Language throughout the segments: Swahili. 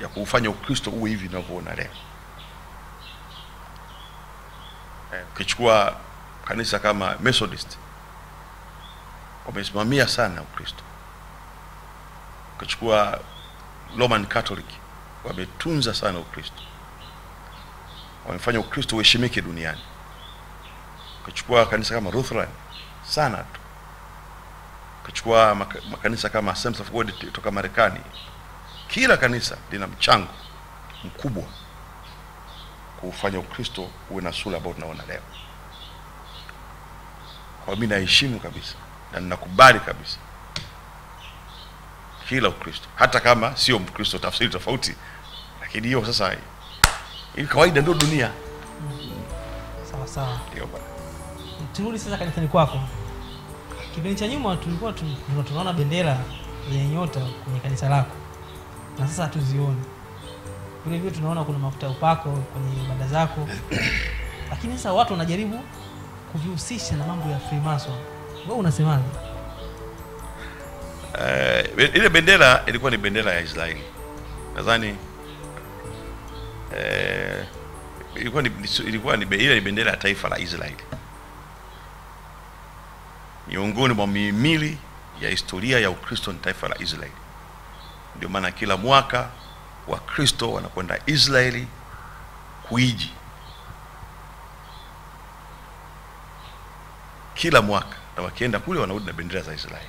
ya kuufanya Ukristo uwe hivi unavyoona leo. Eh, Ukichukua kanisa kama Methodist wamesimamia sana Ukristo. Ukichukua Roman Catholic wametunza sana Ukristo, wamefanya Ukristo uheshimike duniani. Ukichukua kanisa kama Lutheran sana tu, ukichukua makanisa kama Assemblies of God toka Marekani, kila kanisa lina mchango mkubwa kuufanya Ukristo uwe na sura ambayo tunaona leo. Kwa mimi naheshimu kabisa na ninakubali kabisa kila Ukristo, hata kama sio Mkristo, tafsiri tofauti, lakini hiyo sasa hii kawaida, ndio dunia. sawa sawa Ndio bwana. turudi sasa kanisani kwako kipindi cha nyuma tulikuwa tunaona bendera zenye nyota kwenye kanisa lako na sasa hatuzioni. Vile vile tunaona kuna mafuta ya upako kwenye ibada zako. Lakini sasa watu wanajaribu kuvihusisha na mambo ya freemason. Wewe unasemaje? Uh, ile bendera ilikuwa ni bendera ya Israeli. Nadhani eh, ilikuwa ni, ilikuwa ni, ile ni bendera ya taifa la Israeli. Miongoni mwa mihimili ya historia ya Ukristo ni taifa la Israeli. Ndio maana kila mwaka Wakristo wanakwenda Israeli kuiji, kila mwaka, na wakienda kule wanarudi na bendera za Israeli,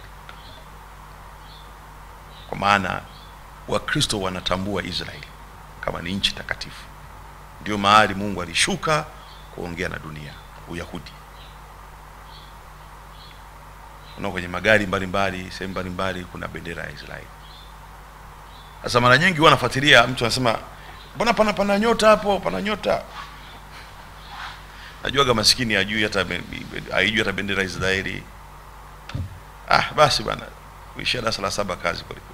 kwa maana Wakristo wanatambua Israeli kama ni nchi takatifu. Ndio mahali Mungu alishuka kuongea na dunia, Uyahudi unao kwenye magari mbalimbali sehemu mbalimbali kuna bendera ya Israeli. Sasa mara nyingi huwa nafuatilia, mtu anasema mbona pana pana nyota hapo, pana nyota. Najuaga maskini ajui hata haijui hata bendera ya Israeli. Ah, basi bwana, kuishia darasa la saba kazi kwa hiyo.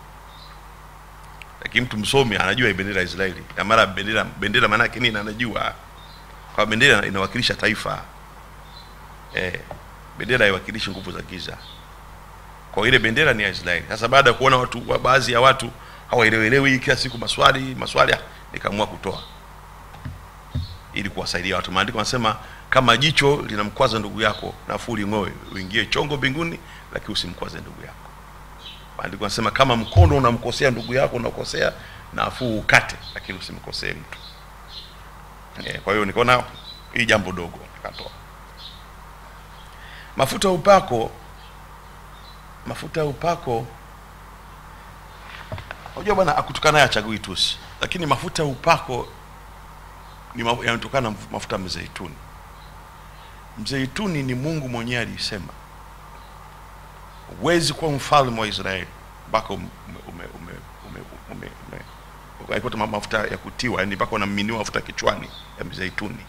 Lakini mtu msomi anajua bendera ya Israeli, na mara bendera bendera maana yake nini anajua, kwa bendera inawakilisha taifa eh, bendera haiwakilishi nguvu za giza. Kwa ile bendera ni ya Israeli. Sasa baada ya kuona watu baadhi ya watu hawaelewelewi kila siku maswali maswali, nikaamua kutoa ili kuwasaidia watu. Maandiko anasema kama jicho linamkwaza ndugu yako, nafuu ling'oe, uingie chongo mbinguni, lakini usimkwaze ndugu yako. Maandiko anasema kama mkono unamkosea ndugu yako, unakosea, nafuu ukate, lakini usimkosee mtu. e, kwa hiyo nikaona hii jambo dogo nikatoa mafuta upako mafuta ya upako unajua bwana akutukana naye achagui tusi lakini mafuta upako ni ma- yanatokana na mafuta ya mzeituni mzeituni ni mungu mwenyewe alisema huwezi kuwa mfalme wa israeli mpaka ume, mafuta ya kutiwa yani mpaka unamiminiwa mafuta kichwani ya mzeituni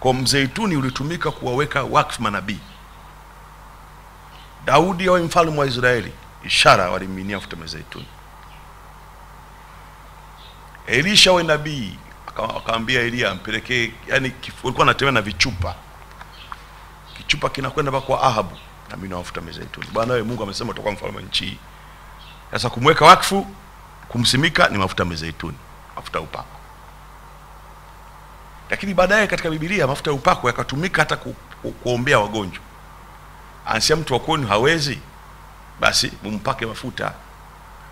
kwa mzeituni ulitumika kuwaweka wakfu manabii. Daudi awe mfalme wa Israeli, ishara walimiminia mafuta mzeituni zeituni. Elisha we nabii, akamwambia Elia ampelekee, yani alikuwa anatembea na vichupa, kichupa kinakwenda mpaka kwa Ahabu na mimi nawafuta mizeituni. Bwana wewe, Mungu amesema utakuwa mfalme nchi hii. Sasa kumweka wakfu, kumsimika ni mafuta mizeituni, zeituni, mafuta upako. Lakini baadaye katika Biblia mafuta ya upako yakatumika hata ku, ku, kuombea wagonjwa ansia mtu wa kwenu hawezi, basi mumpake mafuta,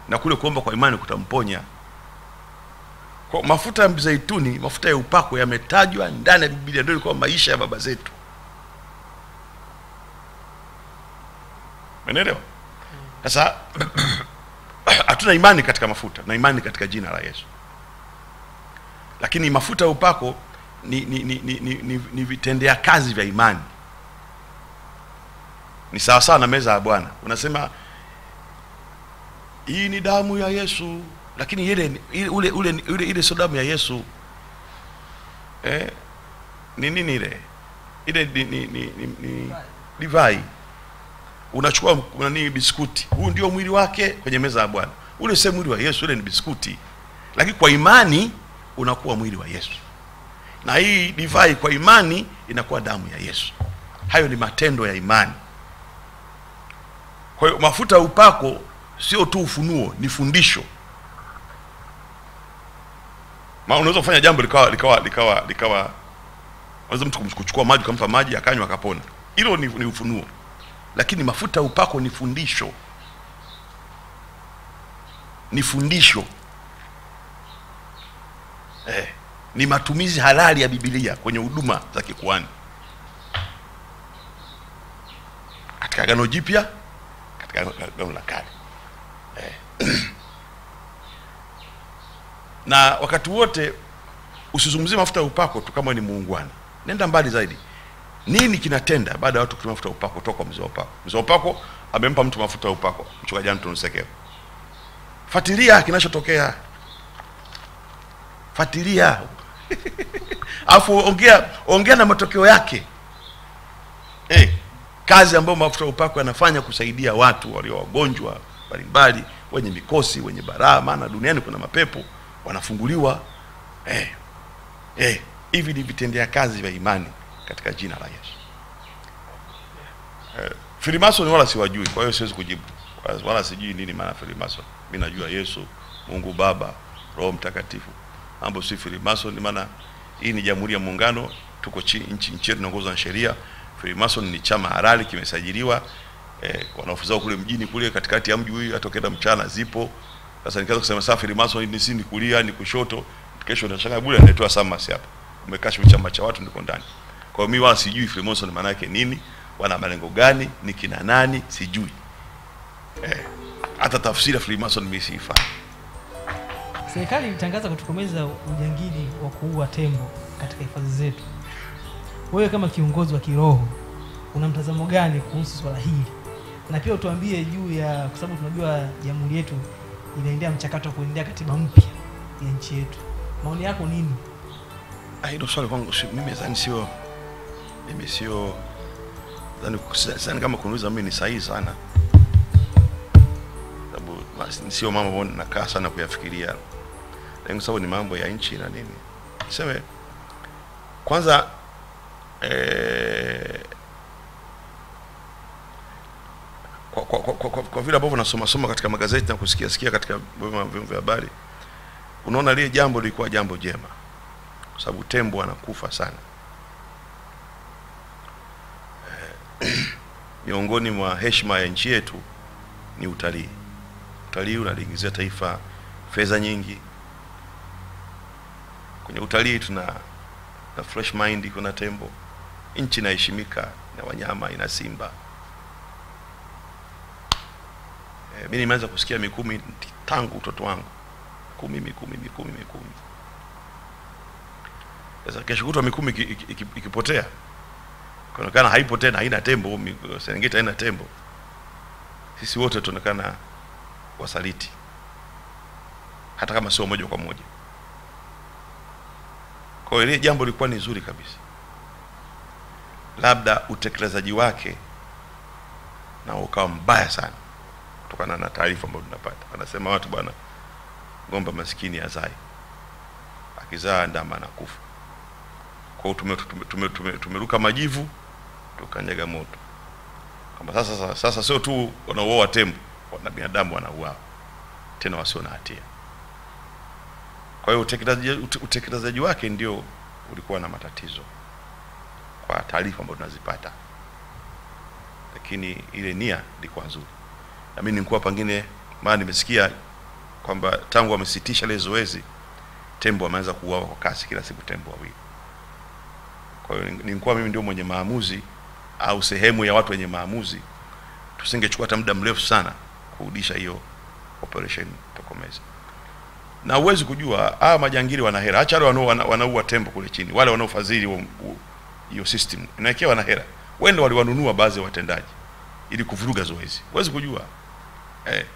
na kule kuomba kwa imani kutamponya. Kwa mafuta ya mzeituni, mafuta ya upako yametajwa ndani ya Biblia, ndio ilikuwa maisha ya baba zetu. Umeelewa? Sasa hatuna imani katika mafuta, na imani katika jina la Yesu, lakini mafuta ya upako ni, ni, ni, ni, ni, ni, ni vitendea kazi vya imani ni sawa sawa na meza ya Bwana. Unasema hii ni damu ya Yesu, lakini ile ile ule, ule, ile sio damu ya Yesu eh, ni nini ile ile ni, ni, ni, ni, ni divai. Unachukua nani biskuti, huu ndio mwili wake kwenye meza ya Bwana. Ule sio mwili wa Yesu, ule ni biskuti, lakini kwa imani unakuwa mwili wa Yesu, na hii divai kwa imani inakuwa damu ya Yesu. Hayo ni matendo ya imani. Kwa hiyo mafuta upako sio tu ufunuo, ni fundisho. Maana unaweza kufanya jambo likawa likawa likawa likawa unaweza mtu kuchukua maji ukampa maji akanywa akapona. Hilo ni, ni ufunuo. Lakini mafuta upako ni fundisho. Ni fundisho. Eh, ni matumizi halali ya bibilia kwenye huduma za kikuani katika Agano Jipya, katika Agano la Kale eh. Na wakati wote usizungumzie mafuta ya upako tu kama ni muungwana, nenda mbali zaidi. Nini kinatenda baada ya watu kutumia mafuta ya upako kutoka kwa mzee wa upako? Mzee wa upako amempa mtu mafuta ya upako, mchungaji Anton Sekeo. Fuatilia kinachotokea, fuatilia alafu ongea ongea na matokeo yake. Hey, kazi ambayo mafuta ya upako yanafanya kusaidia watu walio wagonjwa mbalimbali, wenye mikosi, wenye baraa, maana duniani kuna mapepo wanafunguliwa. Eh, eh, hivi ni vitendea kazi vya imani katika jina la Yesu. Eh, Freemason wala siwajui, kwa hiyo siwezi kujibu wala, sijui nini maana Freemason. Mimi najua Yesu, Mungu Baba, Roho Mtakatifu. Mambo si Freemason, maana hii ni Jamhuri ya Muungano, tuko chi, nchi nchi yetu inaongozwa na sheria. Freemason ni chama halali kimesajiliwa, eh, wanaofuzao kule mjini kule katikati ya mji huyu, hata ukienda mchana zipo. Sasa nikaanza kusema sasa Freemason ni si ni kulia ni kushoto, kesho unashangaa bure anaitwa Samas hapa. Umekashifu chama cha watu ndiko ndani. Kwa hiyo mimi wala sijui Freemason maana yake nini, wana malengo gani, ni kina nani, sijui. Eh, hata tafsiri ya Freemason mimi siifahamu. Serikali ilitangaza kutokomeza ujangili wa kuua tembo katika hifadhi zetu. Wewe kama kiongozi wa kiroho una mtazamo gani kuhusu swala hili? Na pia utuambie juu ya, kwa sababu tunajua jamhuri yetu inaendea mchakato wa kuendea katiba mpya ya nchi yetu. Maoni yako nini? Ah, hilo swali kwangu mimi nadhani sio mimi sio zani, sidhani kama kuniuliza mimi ni sahihi sana, sababu sio mambo ambayo nakaa sana kuyafikiria, lakini sababu ni mambo ya nchi na nini, niseme kwanza eh, kwa, kwa, kwa, kwa, kwa, kwa vile ambavyo nasoma soma katika magazeti na kusikia sikia katika vyombo vya habari, unaona lile jambo lilikuwa jambo jema kwa sababu tembo anakufa sana. Eh, miongoni mwa heshima ya nchi yetu ni utalii. Utalii unaliingizia taifa fedha nyingi. Kwenye utalii tuna na fresh mind, kuna tembo. Nchi inaheshimika na wanyama, ina simba. Eh, mimi nimeanza kusikia Mikumi tangu utoto wangu, Mikumi, Mikumi, Mikumi, Mikumi. Sasa kesho kutwa Mikumi iki- iki- iki- ikipotea kaonekana haipo tena, haina tembo, Serengeti haina tembo, sisi wote tunaonekana wasaliti, hata kama sio moja kwa moja. Kwa hiyo ile jambo lilikuwa ni zuri kabisa, labda utekelezaji wake na ukawa mbaya sana, kutokana na taarifa ambayo tunapata. Wanasema watu bwana, ng'ombe maskini azai, akizaa ndama anakufa. Kwa hiyo tume, tume, tume, tume, tumeruka majivu tukanyaga moto, kama sasa, sasa, sasa sio tu wanauoa tembo, na binadamu wanauawa tena wasio na hatia. Kwa hiyo utekelezaji wake ndio ulikuwa na matatizo kwa taarifa ambazo tunazipata, lakini ile nia ilikuwa nzuri. Na mimi nilikuwa pengine, maana nimesikia kwamba tangu wamesitisha ile zoezi, tembo wameanza kuuawa kwa kasi, kila siku tembo wawili. Kwa hiyo nilikuwa mimi ndio mwenye maamuzi au sehemu ya watu wenye maamuzi, tusingechukua hata muda mrefu sana kurudisha hiyo operation tokomeza. Na huwezi kujua haya majangili wana hela, acha wale wanao wana- wanaua tembo kule chini, wale wanaofadhili hiyo system inawekewa wana hela, wende waliwanunua baadhi ya watendaji ili kuvuruga zoezi. Huwezi kujua eh,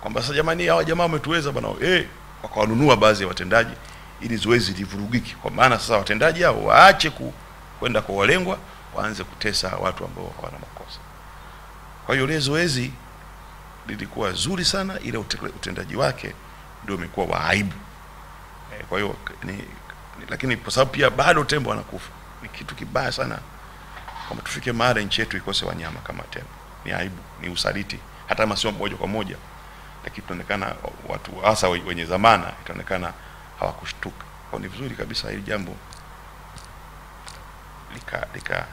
kwamba sasa jamani, hawa jamaa wametuweza bwana. Eh, wakawanunua baadhi ya watendaji ili zoezi livurugiki, kwa maana sasa watendaji hao waache ku, kwenda kwa walengwa, waanze kutesa watu ambao hawana makosa. Kwa hiyo ile zoezi lilikuwa zuri sana, ile utendaji wake ndio umekuwa wa aibu. Eh, kwa hiyo ni, ni, lakini kwa sababu pia bado tembo wanakufa, ni kitu kibaya sana. Kwamba tufike mahali nchi yetu ikose wanyama kama tembo. Ni aibu, ni usaliti, hata kama sio moja kwa moja, lakini tunaonekana watu hasa wenye zamana itaonekana hawakushtuka. Kwa ni vizuri kabisa hili jambo lika lika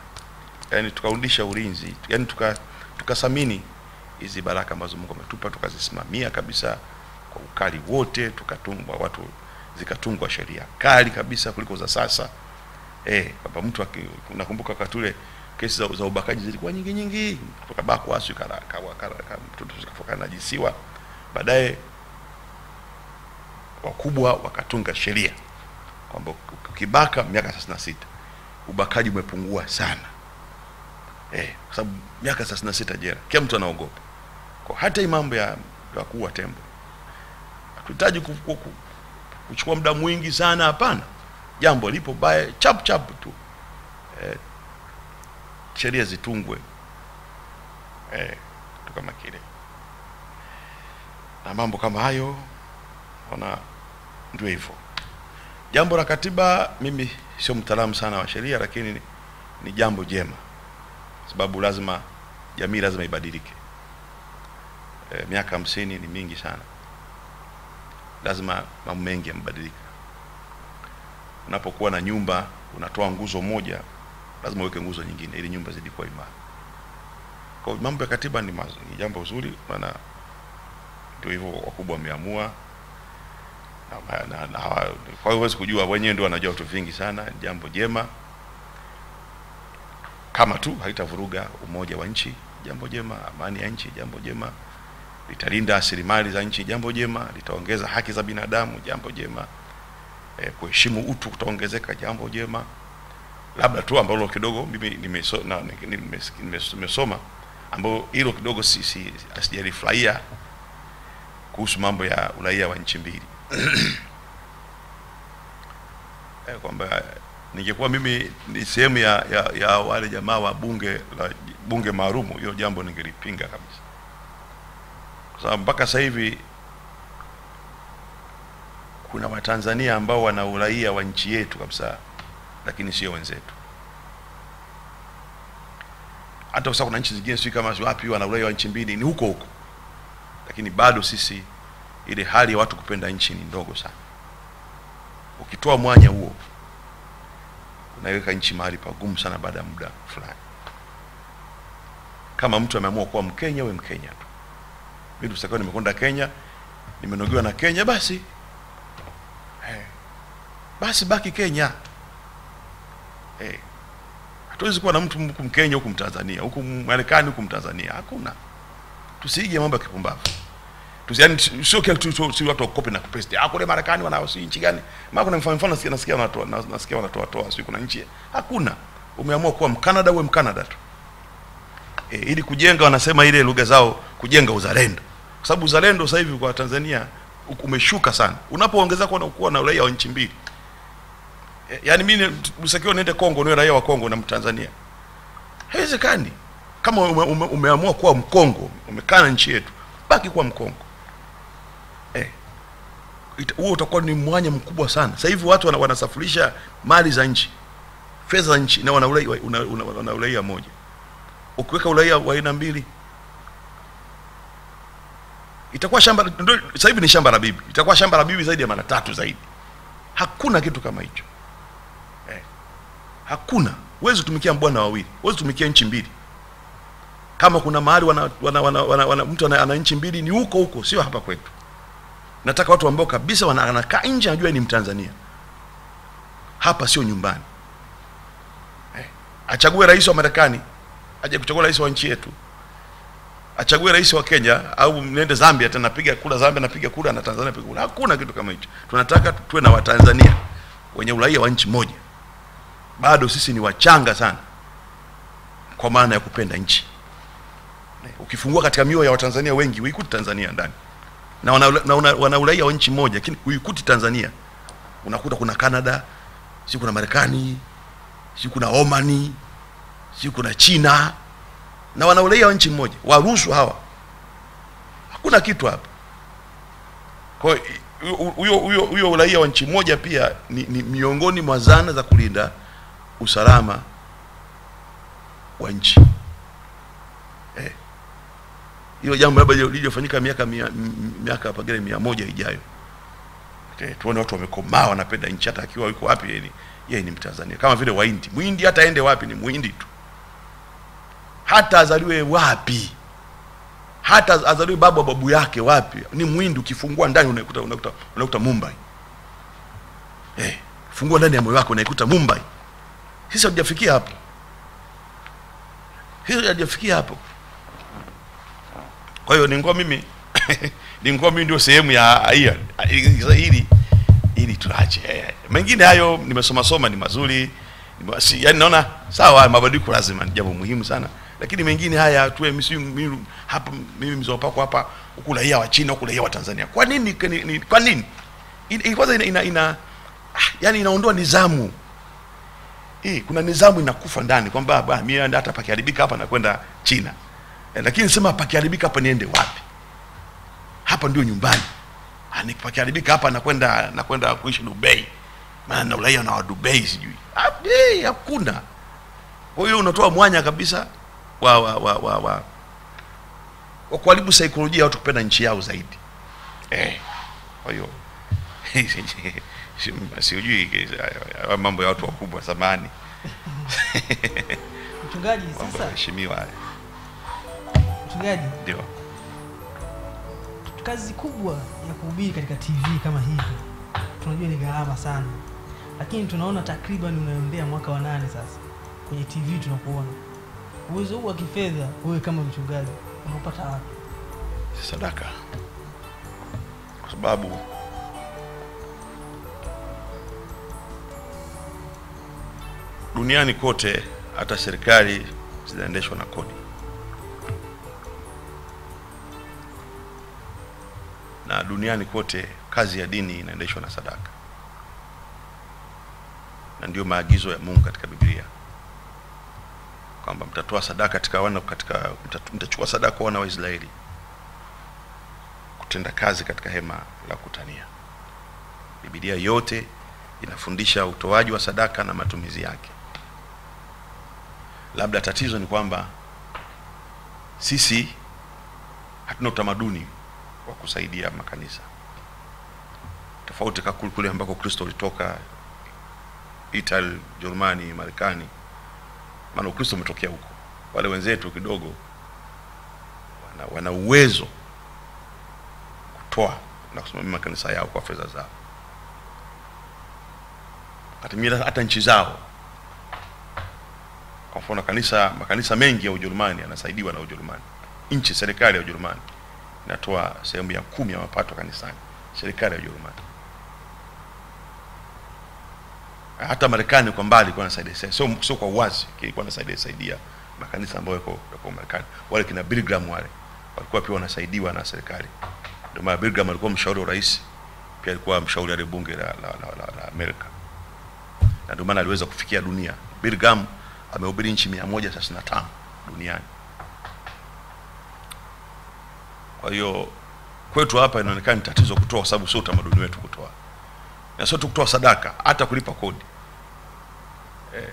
yani tukarudisha ulinzi yani tuka tukathamini hizi baraka ambazo Mungu ametupa tukazisimamia kabisa kwa ukali wote, tukatungwa watu zikatungwa sheria kali kabisa kuliko za sasa eh, baba mtu nakumbuka wakati ule kesi za, za ubakaji zilikuwa nyingi nyingi, kutoka kala kala mtoto zikafoka najisiwa, baadaye wakubwa wakatunga sheria kwamba ukibaka miaka 36 ubakaji umepungua sana eh, kwa sababu miaka 36 jela, kila mtu anaogopa. Kwa hata hii mambo ya wakuu wa tembo hatuhitaji ku- ku- ku- kuchukua muda mwingi sana, hapana. Jambo lipo baya, chap chap tu eh, sheria zitungwe eh, kitu kama kile na mambo kama hayo, ona ndio hivyo. Jambo la katiba, mimi sio mtaalamu sana wa sheria, lakini ni, ni jambo jema, sababu lazima jamii lazima ibadilike. E, miaka hamsini ni mingi sana, lazima mambo mengi yamebadilika. Unapokuwa na nyumba unatoa nguzo moja, lazima uweke nguzo nyingine ili nyumba zidi kuwa imara. Kwa mambo ya katiba ni, mazu, ni jambo zuri, maana ndio hivyo wakubwa wameamua na, na, na, kwa hiyo huwezi kujua, wenyewe ndio wanajua vitu vingi sana. Jambo jema, kama tu haitavuruga umoja wa nchi, jambo jema. Amani ya nchi, jambo jema. Litalinda rasilimali za nchi, jambo jema. Litaongeza haki za binadamu, jambo jema. E, kuheshimu utu kutaongezeka, jambo jema. Labda tu ambalo kidogo mimi nimesoma nime, nime nimes- nimesoma ambao hilo kidogo si, si, sijalifurahia kuhusu mambo ya uraia wa nchi mbili. Eh, kwamba ningekuwa mimi ni sehemu ya, ya, ya wale jamaa wa bunge la bunge maalumu, hiyo jambo ningelipinga kabisa, kwa sababu mpaka sasa hivi kuna Watanzania ambao wana uraia wa nchi yetu kabisa, lakini sio wenzetu. Hata sasa kuna nchi zingine sio kama wapi wana uraia wa nchi mbili, ni huko huko, lakini bado sisi ile hali ya watu kupenda nchi ni ndogo sana. Ukitoa mwanya huo unaiweka nchi mahali pagumu sana baada ya muda fulani. Kama mtu ameamua kuwa Mkenya, we Mkenya tu. Mimi tusakawa nimekwenda Kenya, nimenogewa na Kenya, basi hey. basi baki Kenya eh. Hatuwezi kuwa na mtu huku Mkenya huku Mtanzania huku Marekani huku Mtanzania, hakuna. Tusiige mambo ya kipumbavu tusiani sio kile tu, sio watu wa copy na paste. Ah, kule Marekani wana si nchi gani? Maana kuna mfano mfano nasikia nasikia wanatoa na- nasikia wanatoa toa si kuna nchi. Hakuna. Umeamua kuwa Mkanada uwe Mkanada tu. E, ili kujenga wanasema ile lugha zao kujenga uzalendo. Kwa sababu uzalendo sasa hivi kwa Tanzania umeshuka sana. Unapoongeza kuwa na kuwa na uraia wa nchi mbili. Yaani mimi usakiwa niende Kongo niwe raia wa Kongo na Mtanzania. Haiwezekani. Kama ume, ume, umeamua kuwa Mkongo, umekaa na nchi yetu, baki kuwa Mkongo. Eh. Huo utakuwa ni mwanya mkubwa sana. Sasa hivi watu wana, wanasafirisha mali za nchi, fedha za nchi na wana uraia una, una, una uraia moja. Ukiweka uraia wa aina mbili itakuwa shamba sasa hivi ni shamba la bibi. Itakuwa shamba la bibi zaidi ya mara tatu zaidi. Hakuna kitu kama hicho. Hakuna. Huwezi kutumikia bwana wawili. Huwezi kutumikia nchi mbili. Kama kuna mahali wana, wana, wana, wana, wana, mtu ana, ana nchi mbili ni huko huko, sio hapa kwetu. Nataka watu ambao kabisa wanakaa nje anajua ni Mtanzania. Hapa sio nyumbani. Eh. Achague rais wa Marekani, aje kuchagua rais wa nchi yetu. Achague rais wa Kenya au nende Zambia tena napiga kura Zambia napiga kura na Tanzania napiga kura. Hakuna kitu kama hicho. Tunataka tuwe na Watanzania wenye uraia wa nchi moja. Bado sisi ni wachanga sana kwa maana ya kupenda nchi. Ukifungua katika mioyo ya Watanzania wengi huikuti Tanzania ndani na wana, uraia wa nchi moja, lakini huikuti Tanzania. Unakuta kuna Canada, si kuna Marekani, si kuna Omani, si kuna China na wana uraia wa nchi mmoja. Waruhusu hawa, hakuna kitu hapa. Kwa hiyo huyo uraia wa nchi moja pia ni, ni miongoni mwa zana za kulinda usalama wa nchi. Eh. Hilo jambo labda lilijofanyika miaka mia, miaka pengine mia moja ijayo. Okay, tuone watu wamekomaa wanapenda nchi hata akiwa yuko wapi yeye yeye ni Mtanzania. Kama vile waindi. Mwindi hata aende wapi ni mwindi tu. Hata azaliwe wapi? Hata azaliwe babu wa babu yake wapi? Ni mwindi ukifungua ndani unaikuta unakuta, unakuta Mumbai. Eh fungua ndani ya moyo wako unaikuta Mumbai sisi hatujafikia hapo. Hiyo hatujafikia hapo. Kwa hiyo ningua mimi ningua mimi ndio sehemu ya hili hili tuache. Mengine hayo nimesoma soma ni mazuri. Si, yaani naona sawa mabadiliko lazima ni jambo muhimu sana. Lakini mengine haya tuwe hapa mimi mzee wapako hapa huku raia wa China huku raia wa Tanzania. Kwa nini ni, ni, kwa nini? Kwanza ina, ina, ina ina, yani inaondoa nizamu eh, kuna nizamu inakufa ndani kwamba mimi hata pakiharibika hapa nakwenda China. Eh, lakini sema pakiharibika hapa niende wapi? Hapa ndio nyumbani. Ani pakiharibika hapa nakwenda nakwenda kuishi Dubai. Maana na uraia na wa Dubai sijui. Ah, eh, hakuna. Kwa hiyo unatoa mwanya kabisa wa wa wa wa, wa, wa kuharibu saikolojia watu kupenda nchi yao zaidi. Eh, kwa hiyo sijui mambo ya watu wakubwa zamani. Mchungaji sasa heshimiwa mchungaji. Ndio. Kazi kubwa ya kuhubiri katika tv kama hivi tunajua ni gharama sana. Lakini tunaona takriban unaendea mwaka wa nane sasa kwenye tv tunakuona. Uwezo huu wa kifedha wewe kama mchungaji unaupata wapi? Sadaka kwa sababu duniani kote hata serikali zinaendeshwa na kodi na duniani kote kazi ya dini inaendeshwa na sadaka na ndiyo maagizo ya Mungu katika Biblia kwamba mtatoa sadaka katika wana katika mtachukua sadaka wana wa Israeli kutenda kazi katika hema la kutania. Biblia yote inafundisha utoaji wa sadaka na matumizi yake. Labda tatizo ni kwamba sisi hatuna utamaduni wa kusaidia makanisa, tofauti ka kule ambako Kristo ulitoka Italy, Jerumani, Marekani, maana Ukristo umetokea huko. Wale wenzetu kidogo wana, wana uwezo kutoa na kusimamia makanisa yao kwa fedha zao, hata nchi zao. Kwa mfano kanisa, makanisa mengi ya Ujerumani yanasaidiwa na Ujerumani. Nchi, serikali ya Ujerumani inatoa sehemu ya kumi ya mapato kanisani, serikali ya Ujerumani. Hata Marekani kwa mbali ilikuwa inasaidia, sio sio kwa uwazi, ilikuwa inasaidia saidia makanisa ambayo yako yako Marekani. Wale kina Bilgram wale walikuwa pia wanasaidiwa na serikali. Ndio maana Bilgram alikuwa mshauri wa rais, pia alikuwa mshauri wa bunge la, la, la, la, la Amerika, na ndio maana aliweza kufikia dunia. Billy Graham amehubiri nchi 135 duniani. Kwa hiyo kwetu hapa inaonekana ni tatizo kutoa, kwa sababu sio utamaduni wetu kutoa, na sio tu kutoa sadaka, hata kulipa kodi eh,